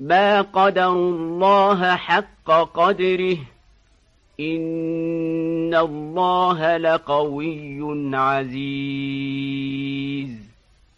ما قدر الله حق قدره إن الله لقوي عزيز